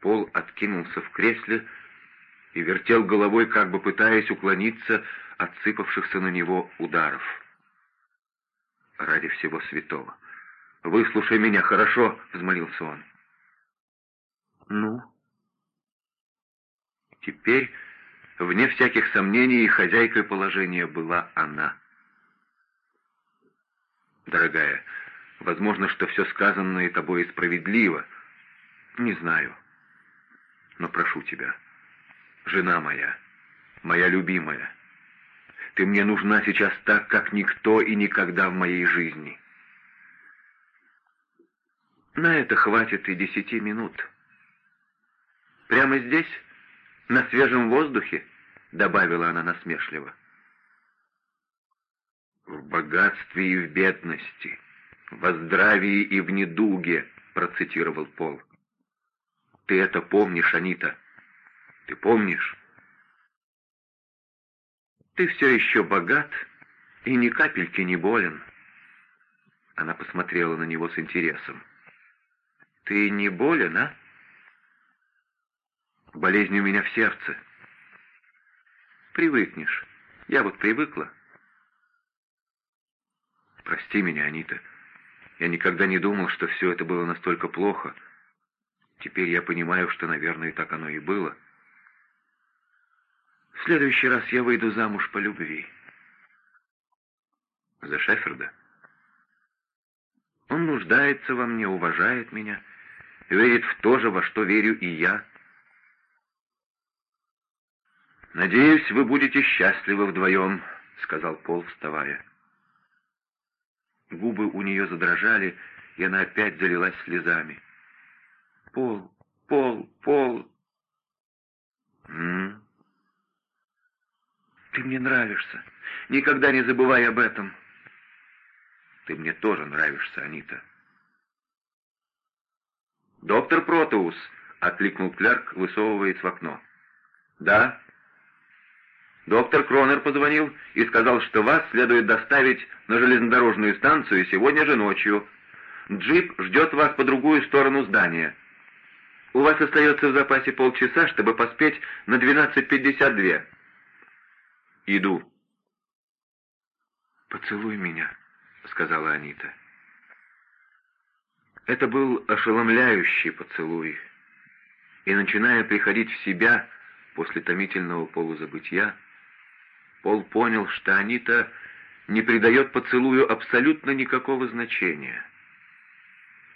Пол откинулся в кресле и вертел головой, как бы пытаясь уклониться от сыпавшихся на него ударов. «Ради всего святого! Выслушай меня, хорошо?» — взмолился он. «Ну?» Теперь, вне всяких сомнений, хозяйкой положения была она. «Дорогая, возможно, что все сказанное тобой справедливо. Не знаю. Но прошу тебя, жена моя, моя любимая, ты мне нужна сейчас так, как никто и никогда в моей жизни». На это хватит и десяти минут. Прямо здесь, на свежем воздухе, добавила она насмешливо. В богатстве и в бедности, во здравии и в недуге, процитировал Пол. Ты это помнишь, Анита? Ты помнишь? Ты все еще богат и ни капельки не болен. Она посмотрела на него с интересом. Ты не болен, а? Болезнь у меня в сердце. Привыкнешь. Я вот привыкла. Прости меня, Анита. Я никогда не думал, что все это было настолько плохо. Теперь я понимаю, что, наверное, так оно и было. В следующий раз я выйду замуж по любви. За Шеферда? Он нуждается во мне, уважает меня верит в то же, во что верю и я. «Надеюсь, вы будете счастливы вдвоем», — сказал Пол, вставая. Губы у нее задрожали, и она опять залилась слезами. «Пол, Пол, Пол!» М. «Ты мне нравишься. Никогда не забывай об этом». «Ты мне тоже нравишься, Анита». «Доктор Протеус!» — окликнул клерк, высовываясь в окно. «Да?» «Доктор Кронер позвонил и сказал, что вас следует доставить на железнодорожную станцию сегодня же ночью. Джип ждет вас по другую сторону здания. У вас остается в запасе полчаса, чтобы поспеть на 12.52». «Иду». «Поцелуй меня», — сказала Анита. Это был ошеломляющий поцелуй. И, начиная приходить в себя после томительного полузабытия, Пол понял, что Анита не придает поцелую абсолютно никакого значения.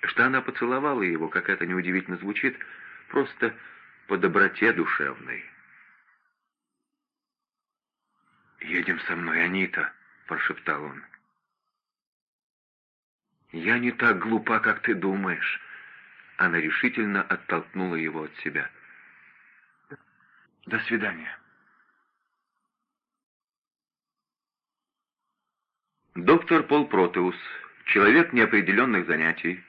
Что она поцеловала его, как это неудивительно звучит, просто по доброте душевной. «Едем со мной, Анита», — прошептал он. «Я не так глупа, как ты думаешь». Она решительно оттолкнула его от себя. «До свидания». Доктор Пол Протеус, человек неопределенных занятий,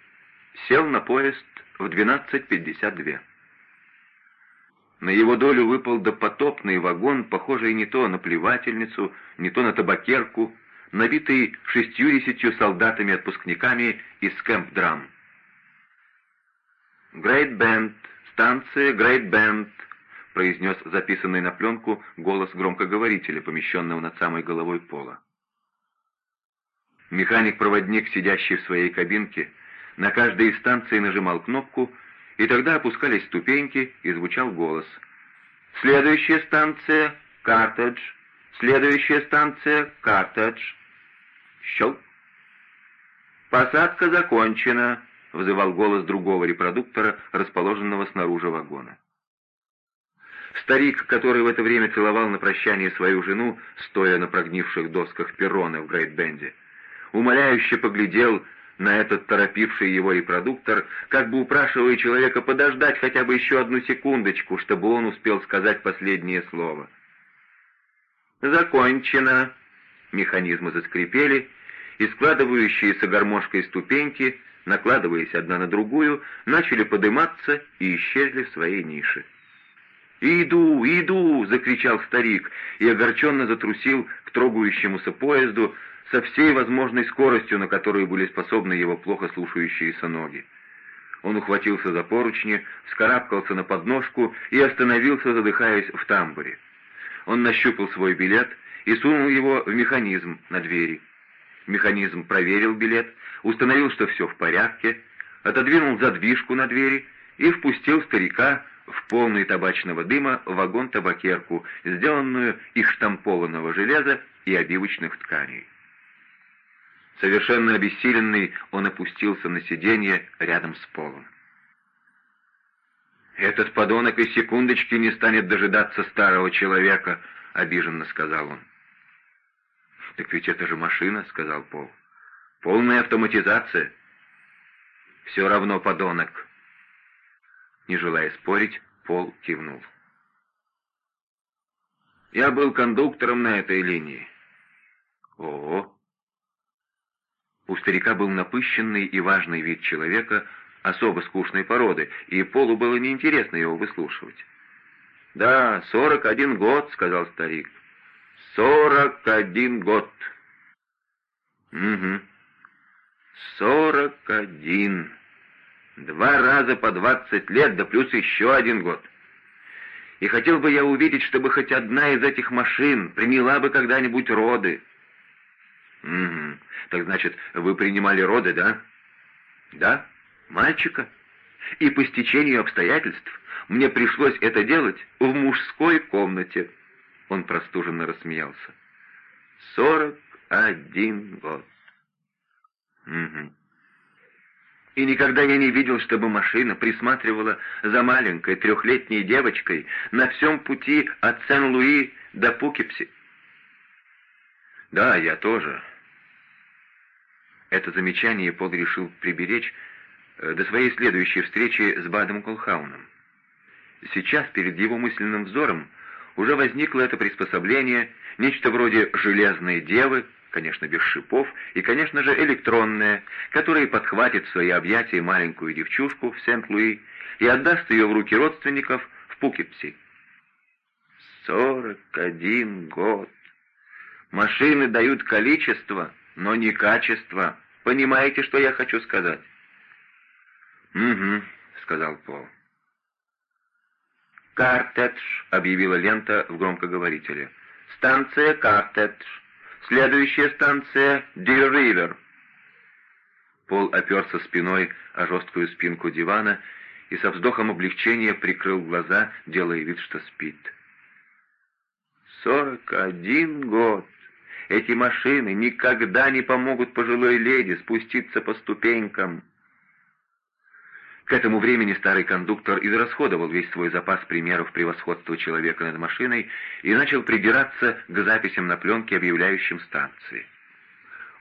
сел на поезд в 12.52. На его долю выпал допотопный вагон, похожий не то на плевательницу, не то на табакерку, набитый шестьюдесятью солдатами-отпускниками из Кэмп-Драм. «Грейт Бенд, станция Грейт Бенд», произнес записанный на пленку голос громкоговорителя, помещенного над самой головой пола. Механик-проводник, сидящий в своей кабинке, на каждой из станций нажимал кнопку, и тогда опускались ступеньки, и звучал голос. «Следующая станция — Картедж. Следующая станция — Картедж». Щелк. «Посадка закончена», — вызывал голос другого репродуктора, расположенного снаружи вагона. Старик, который в это время целовал на прощание свою жену, стоя на прогнивших досках перрона в Грейт-Бенде, умоляюще поглядел на этот торопивший его репродуктор, как бы упрашивая человека подождать хотя бы еще одну секундочку, чтобы он успел сказать последнее слово. «Закончено!» Механизмы заскрипели, и складывающиеся гармошкой ступеньки, накладываясь одна на другую, начали подниматься и исчезли в своей нише. «Иду, иду!» — закричал старик и огорченно затрусил к трогающемуся поезду со всей возможной скоростью, на которую были способны его плохо слушающиеся ноги. Он ухватился за поручни, вскарабкался на подножку и остановился, задыхаясь в тамбуре. Он нащупал свой билет и сунул его в механизм на двери. Механизм проверил билет, установил, что все в порядке, отодвинул задвижку на двери и впустил старика в полный табачного дыма вагон-табакерку, сделанную из штампованного железа и обивочных тканей. Совершенно обессиленный, он опустился на сиденье рядом с полом. «Этот подонок и секундочки не станет дожидаться старого человека», — обиженно сказал он. «Так ведь это же машина», — сказал Пол. «Полная автоматизация». «Все равно подонок». Не желая спорить, Пол кивнул. «Я был кондуктором на этой линии». «О, у старика был напыщенный и важный вид человека, особо скучной породы, и Полу было неинтересно его выслушивать. «Да, сорок один год», — сказал старик. «Сорок один год». «Угу. Сорок один. Два раза по двадцать лет, да плюс еще один год. И хотел бы я увидеть, чтобы хоть одна из этих машин приняла бы когда-нибудь роды». «Угу. Так значит, вы принимали роды, да?» «Да, мальчика. И по стечению обстоятельств мне пришлось это делать в мужской комнате». Он простуженно рассмеялся. «Сорок один год». «Угу. И никогда я не видел, чтобы машина присматривала за маленькой трехлетней девочкой на всем пути от Сен-Луи до Пукипси. Да, я тоже. Это замечание Пол решил приберечь э, до своей следующей встречи с Бадом Колхауном. Сейчас перед его мысленным взором уже возникло это приспособление, нечто вроде «железной девы», конечно, без шипов, и, конечно же, электронное, которое подхватит в свои объятия маленькую девчушку в Сент-Луи и отдаст ее в руки родственников в Пукипси. Сорок один год. Машины дают количество, но не качество. Понимаете, что я хочу сказать?» «Угу», — сказал Пол. «Картедж», — объявила лента в громкоговорителе. «Станция Картедж. Следующая станция Дир-Ривер». Пол оперся спиной о жесткую спинку дивана и со вздохом облегчения прикрыл глаза, делая вид, что спит. «Сорок один год!» Эти машины никогда не помогут пожилой леди спуститься по ступенькам. К этому времени старый кондуктор израсходовал весь свой запас примеров превосходства человека над машиной и начал прибираться к записям на пленке, объявляющим станции.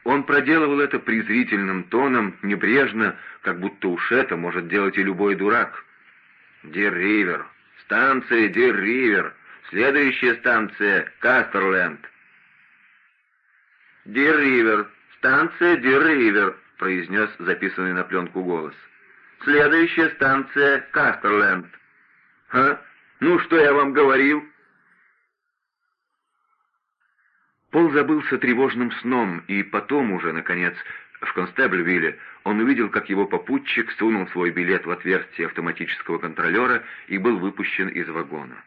Он проделывал это презрительным тоном, небрежно, как будто уж это может делать и любой дурак. «Дир-Ривер! Станция Дир-Ривер! Следующая станция Кастерленд!» «Дир-Ривер, станция Дир-Ривер», — произнес записанный на пленку голос. «Следующая станция Кастерленд». «А? Ну, что я вам говорил?» Пол забылся тревожным сном, и потом уже, наконец, в Констебльвилле он увидел, как его попутчик сунул свой билет в отверстие автоматического контролера и был выпущен из вагона.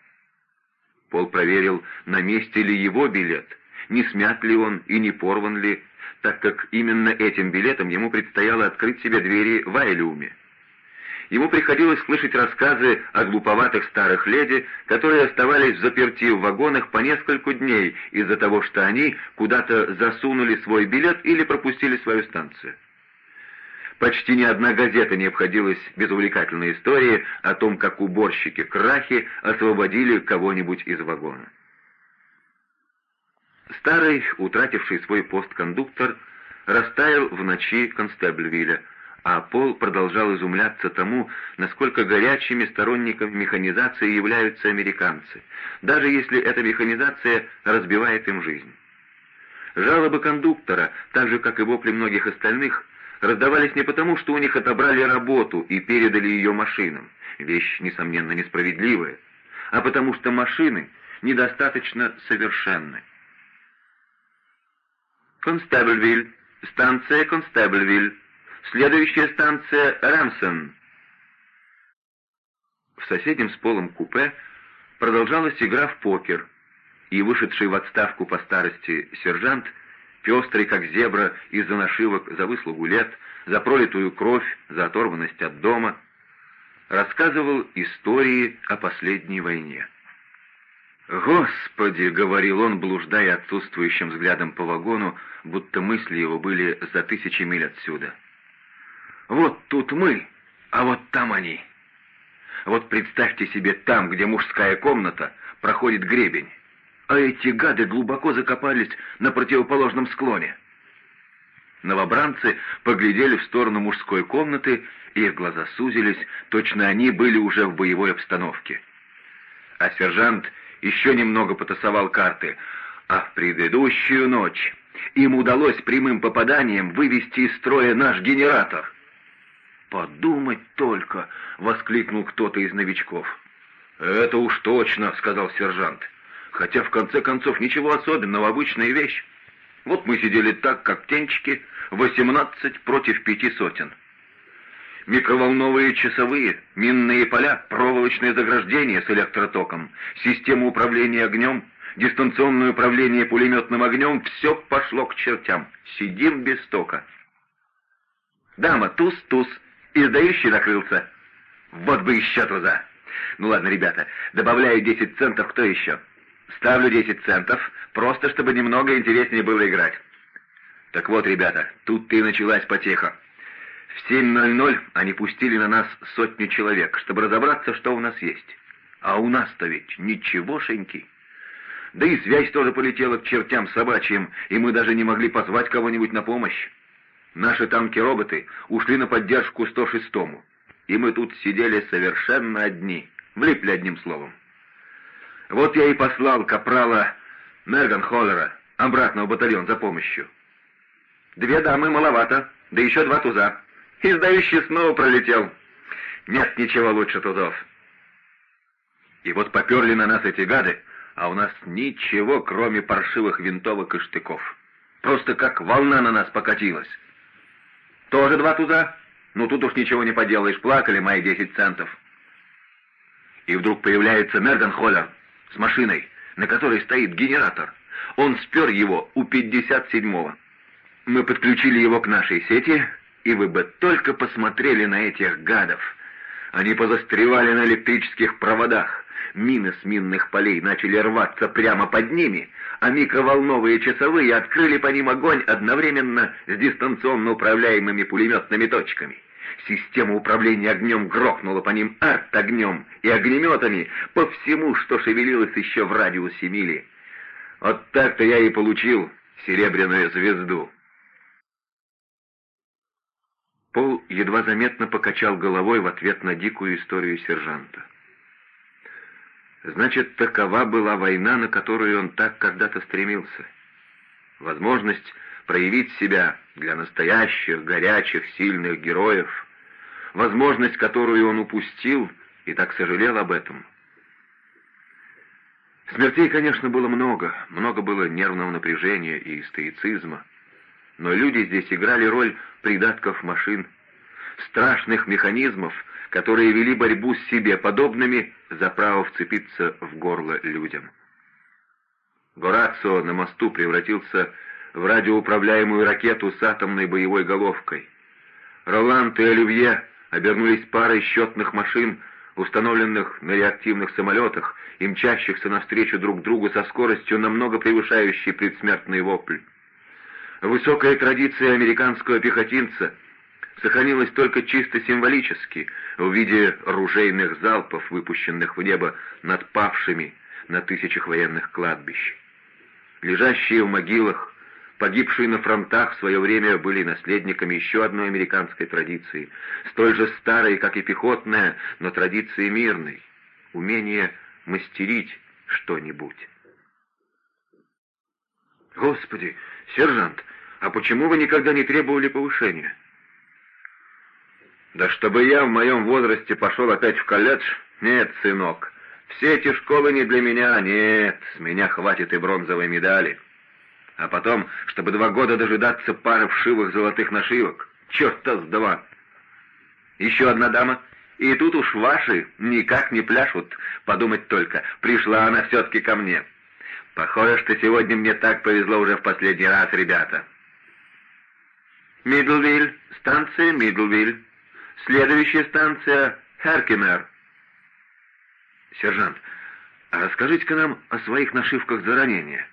Пол проверил, на месте ли его билет, не смят ли он и не порван ли, так как именно этим билетом ему предстояло открыть себе двери в Айлюме. Ему приходилось слышать рассказы о глуповатых старых леди, которые оставались заперти в вагонах по несколько дней из-за того, что они куда-то засунули свой билет или пропустили свою станцию. Почти ни одна газета не обходилась без увлекательной истории о том, как уборщики крахи освободили кого-нибудь из вагона. Старый, утративший свой пост кондуктор, растаял в ночи Констебльвилля, а Пол продолжал изумляться тому, насколько горячими сторонниками механизации являются американцы, даже если эта механизация разбивает им жизнь. Жалобы кондуктора, так же как и вопли многих остальных, раздавались не потому, что у них отобрали работу и передали ее машинам, вещь, несомненно, несправедливая, а потому что машины недостаточно совершенны. Констебльвиль. Станция Констебльвиль. Следующая станция Рэмсон. В соседнем с полом купе продолжалась игра в покер, и вышедший в отставку по старости сержант, пестрый как зебра из-за нашивок за выслугу лет, за пролитую кровь, за оторванность от дома, рассказывал истории о последней войне. «Господи!» — говорил он, блуждая отсутствующим взглядом по вагону, будто мысли его были за тысячи миль отсюда. «Вот тут мы, а вот там они. Вот представьте себе там, где мужская комната, проходит гребень, а эти гады глубоко закопались на противоположном склоне». Новобранцы поглядели в сторону мужской комнаты, и их глаза сузились, точно они были уже в боевой обстановке. А сержант еще немного потасовал карты, а в предыдущую ночь им удалось прямым попаданием вывести из строя наш генератор. «Подумать только!» — воскликнул кто-то из новичков. «Это уж точно!» — сказал сержант. «Хотя, в конце концов, ничего особенного, обычная вещь. Вот мы сидели так, как птенчики, восемнадцать против пяти сотен. Микроволновые часовые, минные поля, проволочные заграждения с электротоком, система управления огнем, дистанционное управление пулеметным огнем — все пошло к чертям. Сидим без тока. Дама, туз-туз, издающий накрылся. Вот бы еще туза. Ну ладно, ребята, добавляю 10 центов, кто еще? Ставлю 10 центов, просто чтобы немного интереснее было играть. Так вот, ребята, тут и началась потеха. В 7.00 они пустили на нас сотню человек, чтобы разобраться, что у нас есть. А у нас-то ведь ничегошеньки. Да и связь тоже полетела к чертям собачьим, и мы даже не могли позвать кого-нибудь на помощь. Наши танки-роботы ушли на поддержку 106-му, и мы тут сидели совершенно одни, влипли одним словом. Вот я и послал капрала Меган Холлера обратно в батальон за помощью. Две дамы маловато, да еще два туза. Издающий снова пролетел. Нет ничего лучше тузов. И вот поперли на нас эти гады, а у нас ничего, кроме паршивых винтовок и штыков. Просто как волна на нас покатилась. Тоже два туза? Ну тут уж ничего не поделаешь, плакали мои десять центов. И вдруг появляется Мерган Холлер с машиной, на которой стоит генератор. Он спер его у 57-го. Мы подключили его к нашей сети, и вы бы только посмотрели на этих гадов. Они позастревали на электрических проводах. Мины с минных полей начали рваться прямо под ними, а микроволновые часовые открыли по ним огонь одновременно с дистанционно управляемыми пулеметными точками. Система управления огнем грохнула по ним арт-огнем и огнеметами по всему, что шевелилось еще в радиусе мили. Вот так-то я и получил серебряную звезду. Пол едва заметно покачал головой в ответ на дикую историю сержанта. Значит, такова была война, на которую он так когда-то стремился. Возможность проявить себя для настоящих, горячих, сильных героев, возможность, которую он упустил и так сожалел об этом. Смертей, конечно, было много, много было нервного напряжения и стоицизма, но люди здесь играли роль придатков машин, страшных механизмов, которые вели борьбу с себе подобными за право вцепиться в горло людям. Горацио на мосту превратился в радиоуправляемую ракету с атомной боевой головкой. Роланд и Оливье обернулись парой счетных машин, установленных на реактивных самолетах и мчащихся навстречу друг другу со скоростью, намного превышающей предсмертный вопль. Высокая традиция американского пехотинца сохранилась только чисто символически, в виде ружейных залпов, выпущенных в небо над павшими на тысячах военных кладбищ. Лежащие в могилах, погибшие на фронтах в свое время были наследниками еще одной американской традиции, столь же старой, как и пехотная, но традиции мирной, умение мастерить что-нибудь. «Господи, сержант, а почему вы никогда не требовали повышения?» «Да чтобы я в моем возрасте пошел опять в колледж? Нет, сынок, все эти школы не для меня, нет, с меня хватит и бронзовой медали. А потом, чтобы два года дожидаться пары вшивых золотых нашивок, черта с два. Еще одна дама, И тут уж ваши никак не пляшут, подумать только, пришла она все-таки ко мне. Похоже, что сегодня мне так повезло уже в последний раз, ребята. Мидлвиль, станция Мидлвиль. Следующая станция Херкимер. Сержант, а расскажите-ка нам о своих нашивках за ранение.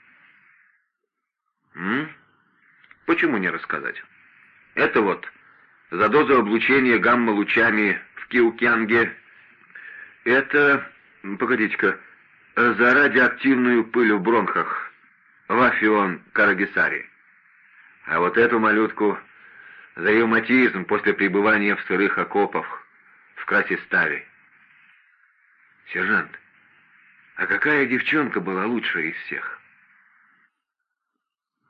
М? Почему не рассказать? Это вот за дозу облучения гамма-лучами в Киукянге. Это, погодите-ка, за радиоактивную пыль в бронхах в Афион Карагисари. А вот эту малютку за ревматизм после пребывания в сырых окопах в Красиставе. Сержант, а какая девчонка была лучшая из всех?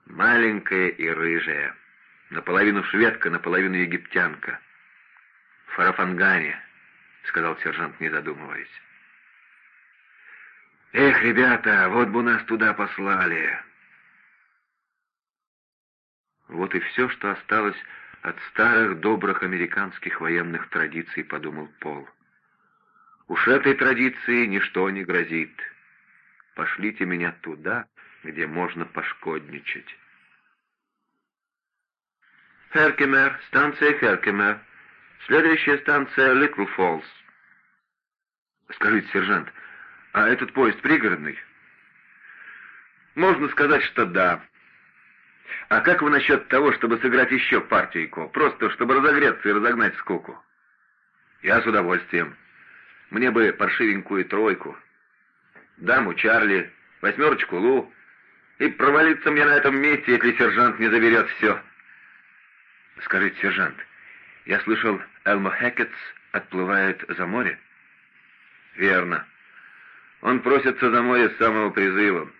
Маленькая и рыжая, наполовину шведка, наполовину египтянка. Фарафангане, сказал сержант, не задумываясь. Эх, ребята, вот бы нас туда послали. Вот и все, что осталось от старых добрых американских военных традиций, подумал Пол. Уж этой традиции ничто не грозит. Пошлите меня туда, где можно пошкодничать. Херкемер, станция Херкемер. Следующая станция Литл Фоллс. Скажите, сержант, а этот поезд пригородный? Можно сказать, что да. А как вы насчет того, чтобы сыграть еще партийку? Просто чтобы разогреться и разогнать скуку. Я с удовольствием. Мне бы паршивенькую тройку. Даму Чарли, восьмерочку Лу. И провалиться мне на этом месте, если сержант не заберет все. Скажите, сержант, я слышал, Элмо Хекетс отплывает за море? Верно. Он просится море с самого призыва.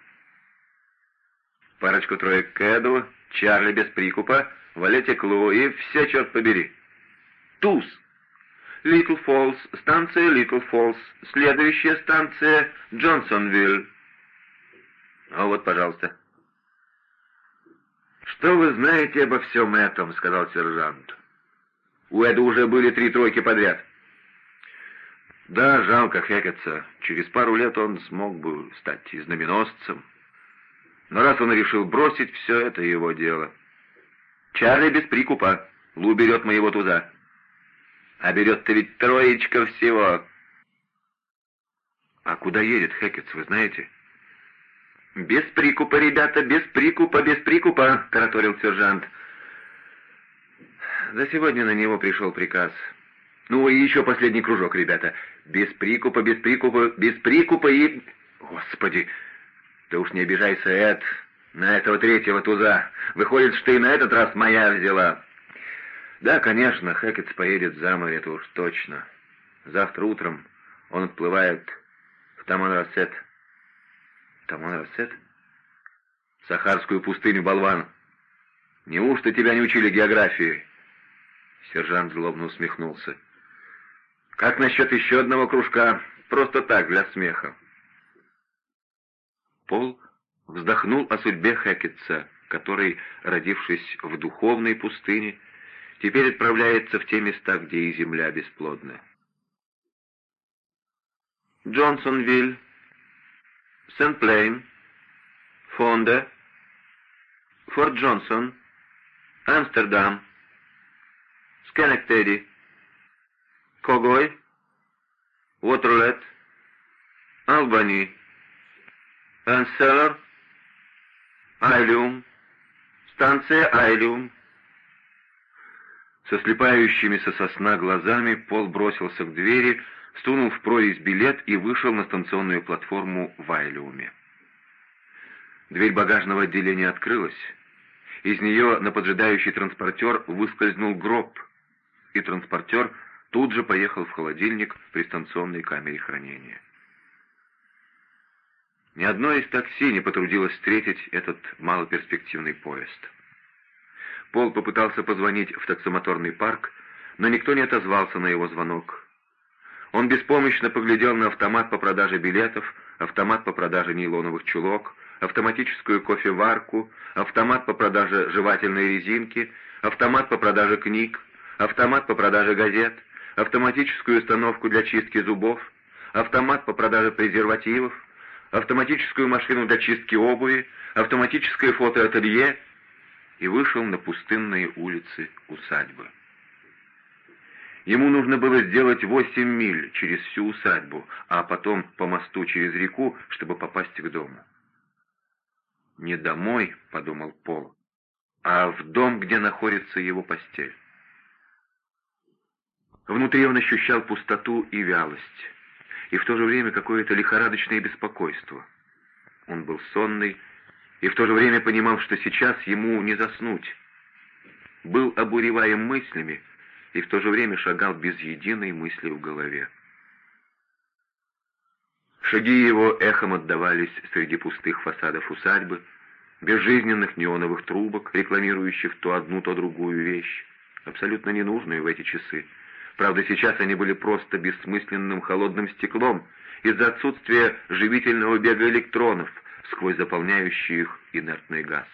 Парочку троек Кэду, Чарли без прикупа, Валете Клу и все, черт побери. Туз. Литл Фоллс, станция Литл Фоллс, следующая станция Джонсонвилл. А вот, пожалуйста. «Что вы знаете обо всем этом?» — сказал сержант. «У Эда уже были три тройки подряд». «Да, жалко Хекетса. Через пару лет он смог бы стать и знаменосцем. Но раз он решил бросить все, это его дело. Чарли без прикупа. Лу берет моего туза. А берет-то ведь троечка всего». «А куда едет Хекетс, вы знаете?» «Без прикупа, ребята, без прикупа, без прикупа!» — тараторил сержант. За сегодня на него пришел приказ. «Ну и еще последний кружок, ребята. Без прикупа, без прикупа, без прикупа и...» «Господи! Ты уж не обижайся, Эд, на этого третьего туза. Выходит, что и на этот раз моя взяла». «Да, конечно, Хэкетс поедет за море, это уж точно. Завтра утром он отплывает в Таманрассет». Таманрассет? Сахарскую пустыню, болван. Неужто тебя не учили географии? Сержант злобно усмехнулся. Как насчет еще одного кружка? Просто так, для смеха. Пол вздохнул о судьбе Хекетса, который, родившись в духовной пустыне, теперь отправляется в те места, где и земля бесплодна. Джонсонвиль, Сент-Плейн, Фонде, Форт Джонсон, Амстердам, Скенектеди, Когой, Уотерлет, Албани, Энселер, Айлиум, станция Айлиум. Со слепающимися сосна глазами Пол бросился к двери, сунул в прорезь билет и вышел на станционную платформу в Айлиуме. Дверь багажного отделения открылась. Из нее на поджидающий транспортер выскользнул гроб, и транспортер тут же поехал в холодильник при станционной камере хранения. Ни одно из такси не потрудилось встретить этот малоперспективный поезд. Пол попытался позвонить в таксомоторный парк, но никто не отозвался на его звонок. Он беспомощно поглядел на автомат по продаже билетов, автомат по продаже нейлоновых чулок, автоматическую кофеварку, автомат по продаже жевательной резинки, автомат по продаже книг, автомат по продаже газет, автоматическую установку для чистки зубов, автомат по продаже презервативов, автоматическую машину для чистки обуви, автоматическое фотоателье и вышел на пустынные улицы усадьбы. Ему нужно было сделать восемь миль через всю усадьбу, а потом по мосту через реку, чтобы попасть к дому. «Не домой», — подумал Пол, — «а в дом, где находится его постель». Внутри он ощущал пустоту и вялость и в то же время какое-то лихорадочное беспокойство. Он был сонный и в то же время понимал, что сейчас ему не заснуть. Был обуреваем мыслями и в то же время шагал без единой мысли в голове. Шаги его эхом отдавались среди пустых фасадов усадьбы, безжизненных неоновых трубок, рекламирующих то одну, то другую вещь, абсолютно ненужную в эти часы, Правда, сейчас они были просто бессмысленным холодным стеклом из-за отсутствия живительного бега электронов сквозь заполняющий их инертный газ.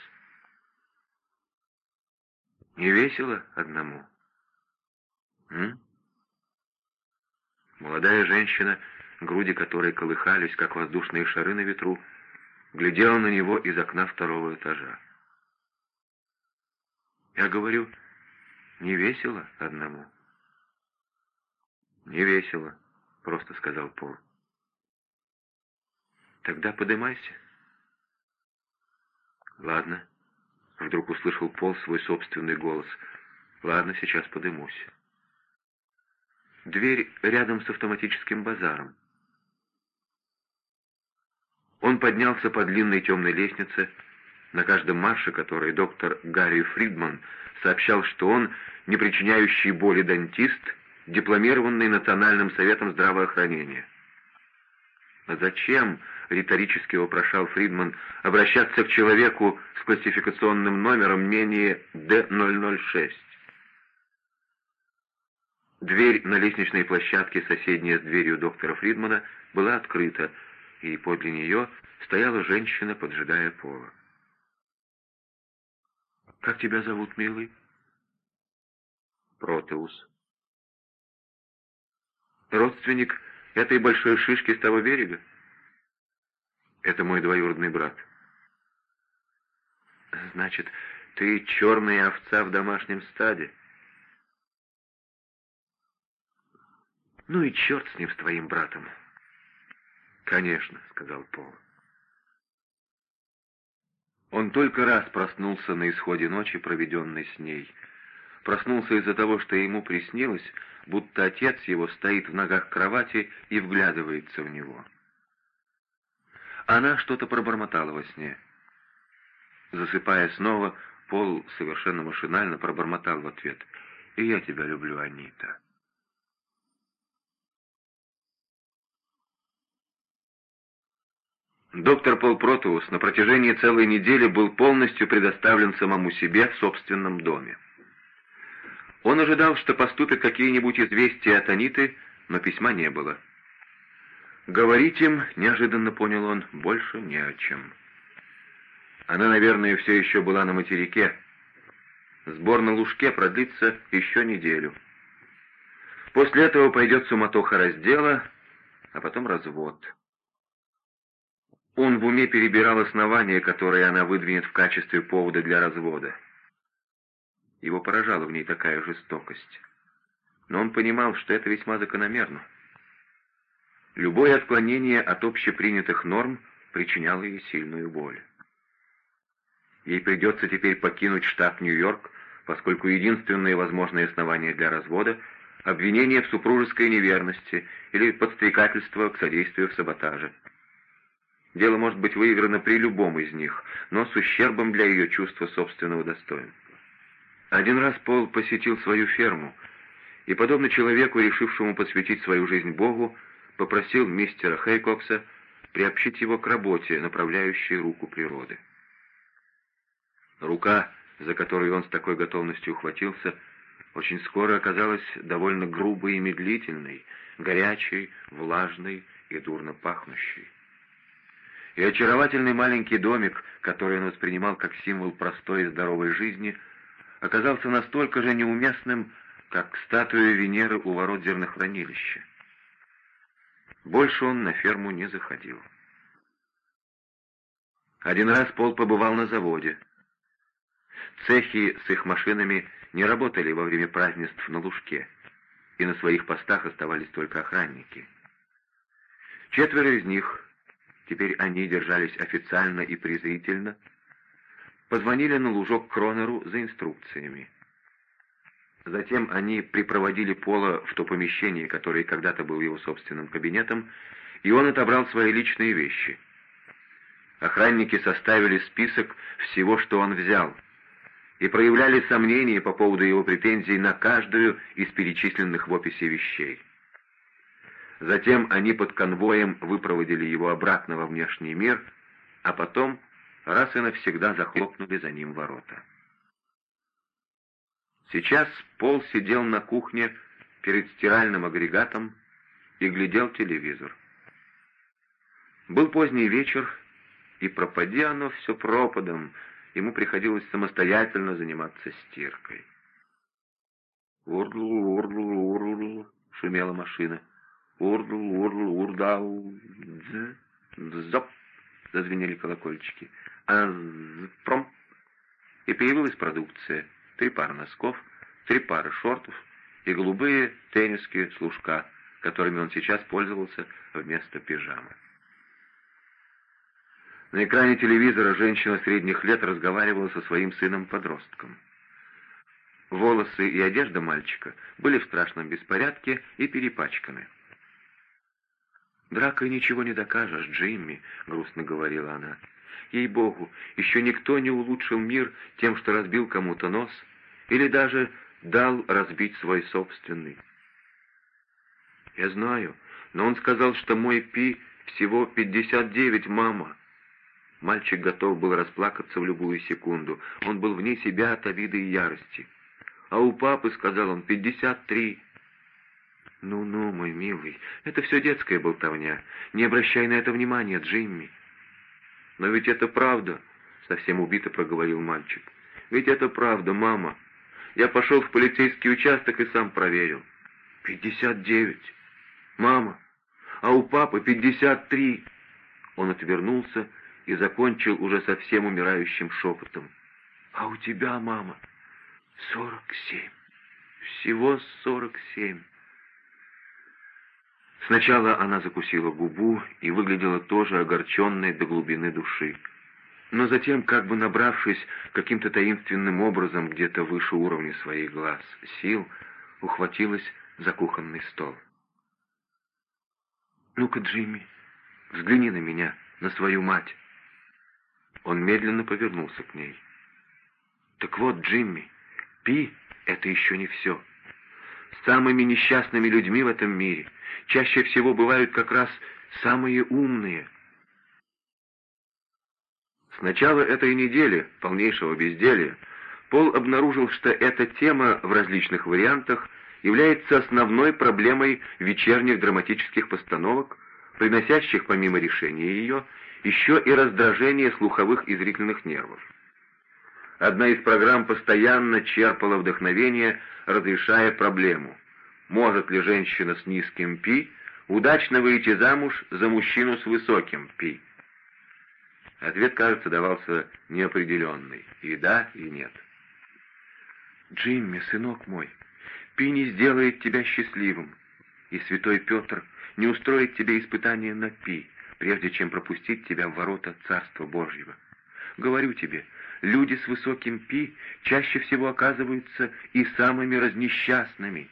Не весело одному. М? Молодая женщина, груди которой колыхались, как воздушные шары на ветру, глядела на него из окна второго этажа. Я говорю, не весело одному. «Не весело», — просто сказал Пол. «Тогда подымайся». «Ладно», — вдруг услышал Пол свой собственный голос. «Ладно, сейчас подымусь». Дверь рядом с автоматическим базаром. Он поднялся по длинной темной лестнице, на каждом марше который доктор Гарри Фридман сообщал, что он, не причиняющий боли дантист, дипломированный Национальным советом здравоохранения. А зачем, риторически вопрошал Фридман, обращаться к человеку с классификационным номером менее D006? Дверь на лестничной площадке, соседняя с дверью доктора Фридмана, была открыта, и подле нее стояла женщина, поджидая пола. «Как тебя зовут, милый?» «Протеус», Родственник этой большой шишки с того берега? Это мой двоюродный брат. Значит, ты черная овца в домашнем стаде? Ну и черт с ним, с твоим братом. Конечно, сказал Пол. Он только раз проснулся на исходе ночи, проведенной с ней. Проснулся из-за того, что ему приснилось, будто отец его стоит в ногах кровати и вглядывается в него. Она что-то пробормотала во сне. Засыпая снова, Пол совершенно машинально пробормотал в ответ. «И я тебя люблю, Анита». Доктор Пол Протеус на протяжении целой недели был полностью предоставлен самому себе в собственном доме. Он ожидал, что поступят какие-нибудь известия от Аниты, но письма не было. Говорить им, неожиданно понял он, больше не о чем. Она, наверное, все еще была на материке. Сбор на Лужке продлится еще неделю. После этого пойдет суматоха раздела, а потом развод. Он в уме перебирал основания, которые она выдвинет в качестве повода для развода. Его поражала в ней такая жестокость. Но он понимал, что это весьма закономерно. Любое отклонение от общепринятых норм причиняло ей сильную боль. Ей придется теперь покинуть штат Нью-Йорк, поскольку единственное возможное основание для развода — обвинение в супружеской неверности или подстрекательство к содействию в саботаже. Дело может быть выиграно при любом из них, но с ущербом для ее чувства собственного достоинства. Один раз Пол посетил свою ферму и, подобно человеку, решившему посвятить свою жизнь Богу, попросил мистера Хейкокса приобщить его к работе, направляющей руку природы. Рука, за которую он с такой готовностью ухватился, очень скоро оказалась довольно грубой и медлительной, горячей, влажной и дурно пахнущей. И очаровательный маленький домик, который он воспринимал как символ простой и здоровой жизни — оказался настолько же неуместным, как статуя Венеры у ворот зернохранилища. Больше он на ферму не заходил. Один раз Пол побывал на заводе. Цехи с их машинами не работали во время празднеств на Лужке, и на своих постах оставались только охранники. Четверо из них, теперь они держались официально и презрительно, позвонили на лужок Кронеру за инструкциями. Затем они припроводили Пола в то помещение, которое когда-то было его собственным кабинетом, и он отобрал свои личные вещи. Охранники составили список всего, что он взял, и проявляли сомнения по поводу его претензий на каждую из перечисленных в описи вещей. Затем они под конвоем выпроводили его обратно во внешний мир, а потом раз и навсегда захлопнули за ним ворота. Сейчас Пол сидел на кухне перед стиральным агрегатом и глядел телевизор. Был поздний вечер, и пропади оно все пропадом, ему приходилось самостоятельно заниматься стиркой. «Урдл, урдл, урдл», — шумела машина. «Урдл, урдл, урдау, дз, дзоп», — зазвенели колокольчики. «А, пром». И появилась продукция — три пары носков, три пары шортов и голубые тенниски с лужка, которыми он сейчас пользовался вместо пижамы. На экране телевизора женщина средних лет разговаривала со своим сыном-подростком. Волосы и одежда мальчика были в страшном беспорядке и перепачканы. «Дракой ничего не докажешь, Джимми», — грустно говорила она. «Ей-богу, еще никто не улучшил мир тем, что разбил кому-то нос, или даже дал разбить свой собственный. Я знаю, но он сказал, что мой пи всего 59, мама. Мальчик готов был расплакаться в любую секунду. Он был вне себя от обиды и ярости. А у папы, сказал он, 53. «Ну-ну, мой милый, это все детская болтовня. Не обращай на это внимания, Джимми». «Но ведь это правда», — совсем убито проговорил мальчик. «Ведь это правда, мама». Я пошел в полицейский участок и сам проверил. Пятьдесят девять. Мама, а у папы пятьдесят три. Он отвернулся и закончил уже совсем умирающим шепотом. А у тебя, мама, сорок семь. Всего сорок семь. Сначала она закусила губу и выглядела тоже огорченной до глубины души но затем, как бы набравшись каким-то таинственным образом где-то выше уровня своих глаз сил, ухватилась за кухонный стол. «Ну-ка, Джимми, взгляни на меня, на свою мать». Он медленно повернулся к ней. «Так вот, Джимми, пи — это еще не все. Самыми несчастными людьми в этом мире чаще всего бывают как раз самые умные — с начала этой недели, полнейшего безделия, Пол обнаружил, что эта тема в различных вариантах является основной проблемой вечерних драматических постановок, приносящих помимо решения ее еще и раздражение слуховых и зрительных нервов. Одна из программ постоянно черпала вдохновение, разрешая проблему. Может ли женщина с низким пи удачно выйти замуж за мужчину с высоким пи? Ответ, кажется, давался неопределенный. И да, и нет. «Джимми, сынок мой, Пи не сделает тебя счастливым, и святой Петр не устроит тебе испытания на Пи, прежде чем пропустить тебя в ворота Царства Божьего. Говорю тебе, люди с высоким Пи чаще всего оказываются и самыми разнесчастными».